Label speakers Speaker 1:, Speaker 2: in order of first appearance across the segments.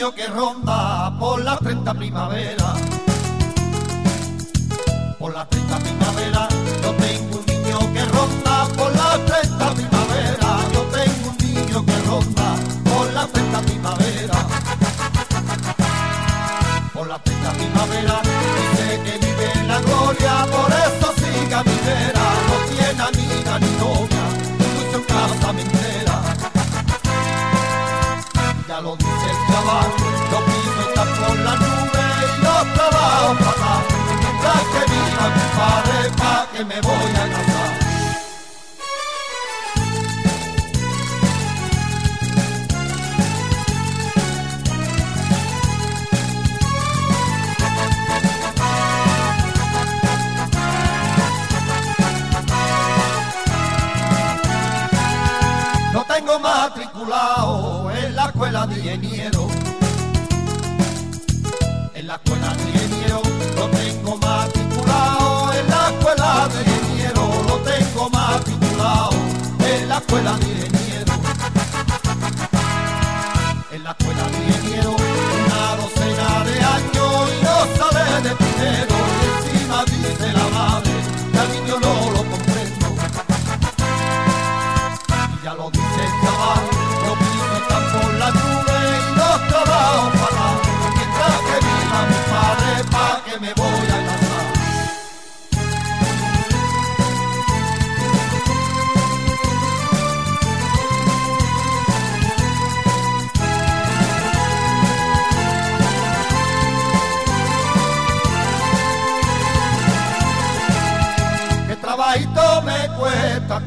Speaker 1: niño que ronda por las 30 primavera. Por las 30 primavera, yo tengo un niño que ronda por las 30 primavera. Yo tengo un niño que ronda por las 30 primavera. Por las 30 primavera, dice que vive en la gloria, por eso siga mi vera. No tiene amiga ni novia, me voy a casar. No tengo matriculado en la escuela de ingeniero. Escuela de ingeniero. En la escuela de ingeniero una docena de años y no sale de primero.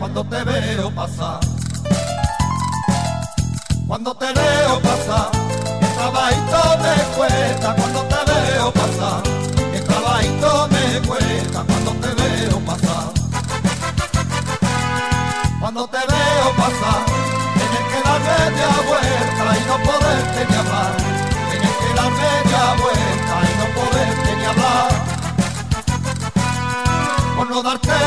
Speaker 1: Cuando te veo pasar. Cuando te veo pasar, qué trabajito me cuesta cuando te veo pasar. Qué trabajito me cuesta cuando te veo pasar. Cuando te veo pasar, tienes que dar media vuelta y no poderte ni hablar. Tienes que dar media vuelta y no poderte ni hablar por no darte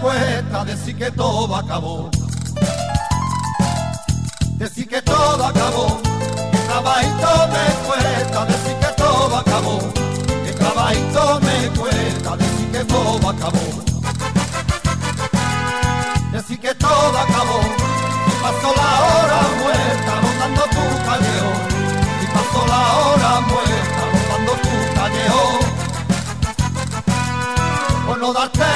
Speaker 1: cuesta decir que todo acabó. Decir que todo acabó. Que trabajito me cuesta decir que todo acabó. Que trabajito me cuesta decir que todo acabó. Decir que todo acabó. Y pasó la hora muerta rondando tu callejón. Y pasó la hora muerta rondando tu callejón por no darte